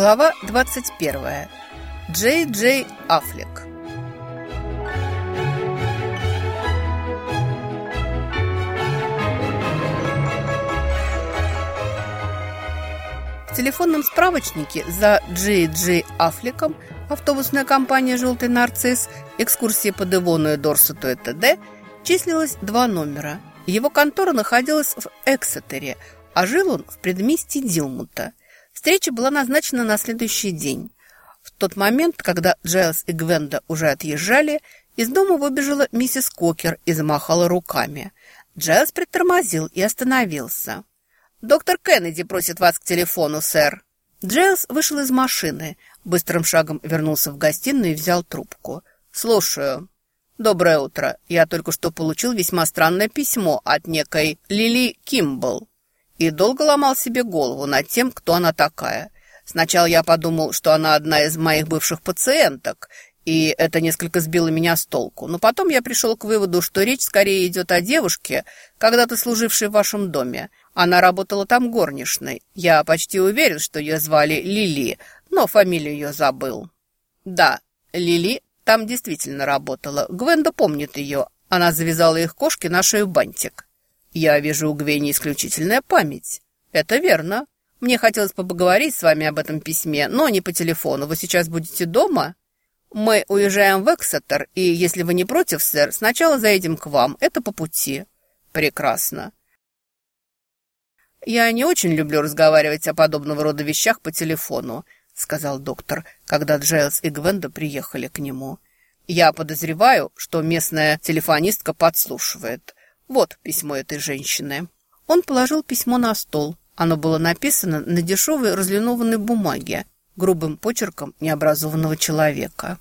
Глава 21. Джей Джей Аффлек. В телефонном справочнике за Джей Джей Аффлеком автобусная компания «Желтый нарцисс», экскурсии по Девону и Дорсету и т.д. числилось два номера. Его контора находилась в Эксетере, а жил он в предместье Дилмута – Встреча была назначена на следующий день. В тот момент, когда Джайлз и Гвенда уже отъезжали, из дома выбежала миссис Кокер и замахала руками. Джайлз притормозил и остановился. «Доктор Кеннеди просит вас к телефону, сэр». Джайлз вышел из машины, быстрым шагом вернулся в гостиную и взял трубку. «Слушаю». «Доброе утро. Я только что получил весьма странное письмо от некой Лили Кимбл и долго ломал себе голову над тем, кто она такая. Сначала я подумал, что она одна из моих бывших пациенток, и это несколько сбило меня с толку. Но потом я пришел к выводу, что речь скорее идет о девушке, когда-то служившей в вашем доме. Она работала там горничной. Я почти уверен, что ее звали Лили, но фамилию ее забыл. Да, Лили там действительно работала. Гвенда помнит ее. Она завязала их кошки на шею бантик. «Я вижу у Гвени исключительная память». «Это верно. Мне хотелось бы поговорить с вами об этом письме, но не по телефону. Вы сейчас будете дома?» «Мы уезжаем в Эксетер, и, если вы не против, сэр, сначала заедем к вам. Это по пути». «Прекрасно». «Я не очень люблю разговаривать о подобного рода вещах по телефону», сказал доктор, когда Джейлс и Гвенда приехали к нему. «Я подозреваю, что местная телефонистка подслушивает. Вот письмо этой женщины. Он положил письмо на стол. Оно было написано на дешевой разлинованной бумаге, грубым почерком необразованного человека.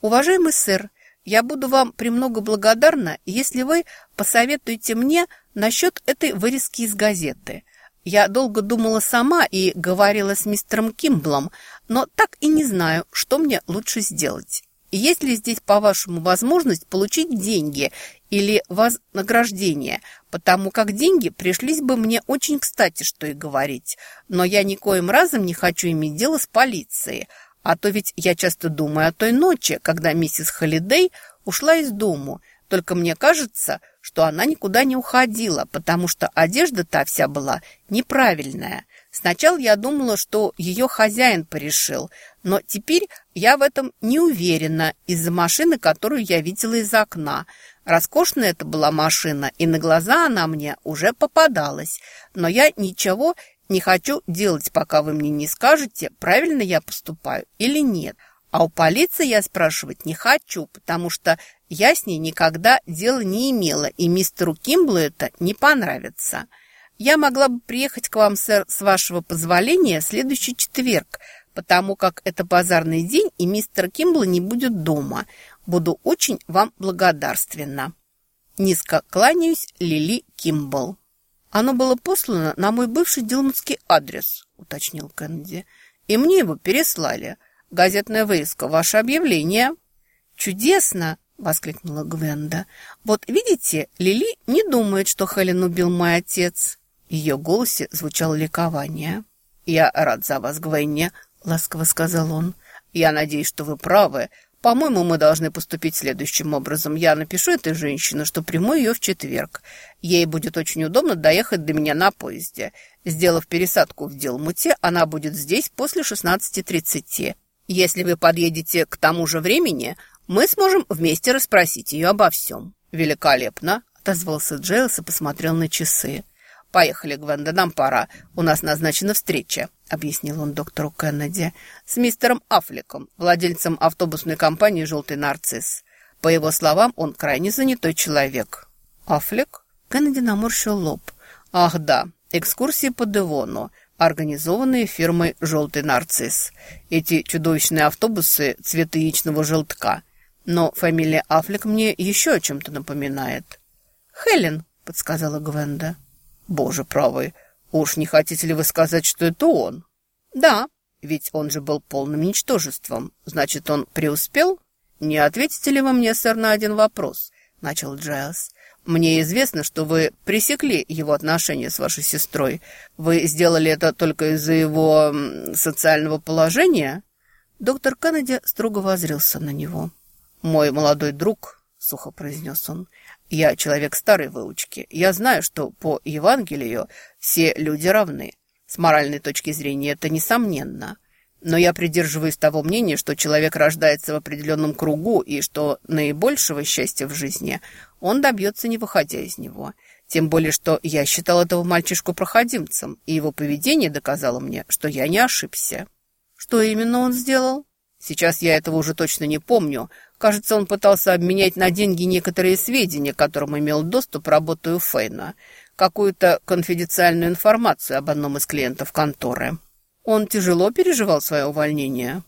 «Уважаемый сэр, я буду вам премного благодарна, если вы посоветуете мне насчет этой вырезки из газеты. Я долго думала сама и говорила с мистером Кимблом, но так и не знаю, что мне лучше сделать. Есть ли здесь, по-вашему, возможность получить деньги или вознаграждение, потому как деньги пришлись бы мне очень кстати, что и говорить. Но я никоим разом не хочу иметь дело с полицией, а то ведь я часто думаю о той ночи, когда миссис Холидей ушла из дому. Только мне кажется, что она никуда не уходила, потому что одежда та вся была неправильная. Сначала я думала, что ее хозяин порешил, но теперь я в этом не уверена из-за машины, которую я видела из окна. Роскошная это была машина, и на глаза она мне уже попадалась. Но я ничего не хочу делать, пока вы мне не скажете, правильно я поступаю или нет. А у полиции я спрашивать не хочу, потому что я с ней никогда дела не имела, и мистеру Кимблу это не понравится. Я могла бы приехать к вам, сэр, с вашего позволения, следующий четверг, потому как это базарный день, и мистер Кимбла не будет дома. Буду очень вам благодарственна. Низко кланяюсь, Лили Кимбл. Оно было послано на мой бывший дилмутский адрес, уточнил Кеннеди. И мне его переслали. Газетная вырезка, ваше объявление. Чудесно, воскликнула Гвенда. Вот видите, Лили не думает, что Хелен убил мой отец. В ее голосе звучало ликование. «Я рад за вас, Гвенни», — ласково сказал он. «Я надеюсь, что вы правы. По-моему, мы должны поступить следующим образом. Я напишу этой женщине, что приму ее в четверг. Ей будет очень удобно доехать до меня на поезде. Сделав пересадку в Делмуте, она будет здесь после 16.30. Если вы подъедете к тому же времени, мы сможем вместе расспросить ее обо всем». «Великолепно», — отозвался Джейлс и посмотрел на часы. «Поехали, Гвенда, нам пора. У нас назначена встреча», — объяснил он доктору Кеннеди, «с мистером Аффлеком, владельцем автобусной компании «Желтый нарцисс». По его словам, он крайне занятой человек». «Аффлек?» Кеннеди наморщил лоб. «Ах, да, экскурсии по Девону, организованные фирмой «Желтый нарцисс». Эти чудовищные автобусы цвета яичного желтка. Но фамилия Аффлек мне еще о чем-то напоминает». «Хелен», — подсказала Гвенда. Боже правый, уж не хотите ли вы сказать, что это он? Да, ведь он же был полным ничтожеством. Значит, он преуспел? Не ответите ли вы мне, сэр, на один вопрос? Начал Джайлз. Мне известно, что вы пресекли его отношения с вашей сестрой. Вы сделали это только из-за его социального положения?» Доктор Кеннеди строго возрился на него. «Мой молодой друг», — сухо произнес он, — «я человек старой выучки. Я знаю, что по Евангелию все люди равны. С моральной точки зрения это несомненно. Но я придерживаюсь того мнения, что человек рождается в определенном кругу и что наибольшего счастья в жизни он добьется, не выходя из него. Тем более, что я считал этого мальчишку проходимцем, и его поведение доказало мне, что я не ошибся. Что именно он сделал? Сейчас я этого уже точно не помню. Кажется, он пытался обменять на деньги некоторые сведения, которым имел доступ, работая у Фейна. Какую-то конфиденциальную информацию об одном из клиентов конторы. Он тяжело переживал свое увольнение.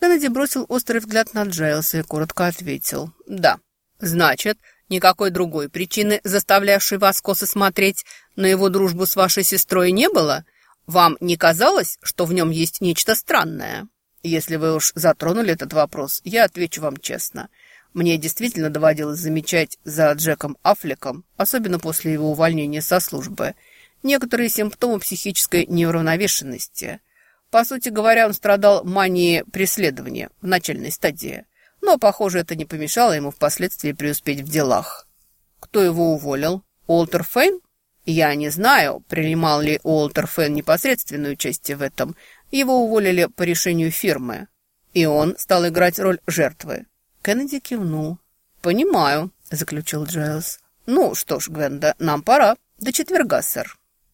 Кеннеди бросил острый взгляд на Джайлса и коротко ответил. «Да. Значит, никакой другой причины, заставлявшей вас косо смотреть на его дружбу с вашей сестрой, не было? Вам не казалось, что в нем есть нечто странное? Если вы уж затронули этот вопрос, я отвечу вам честно. Мне действительно доводилось замечать за Джеком Аффлеком, особенно после его увольнения со службы, некоторые симптомы психической неуравновешенности – по сути говоря, он страдал манией преследования в начальной стадии. Но, похоже, это не помешало ему впоследствии преуспеть в делах. Кто его уволил? Уолтер Фейн? Я не знаю, принимал ли Уолтер Фейн непосредственное участие в этом. Его уволили по решению фирмы. И он стал играть роль жертвы. Кеннеди кивнул. «Понимаю», — заключил Джайлз. «Ну что ж, Гвенда, нам пора. До четверга, сэр».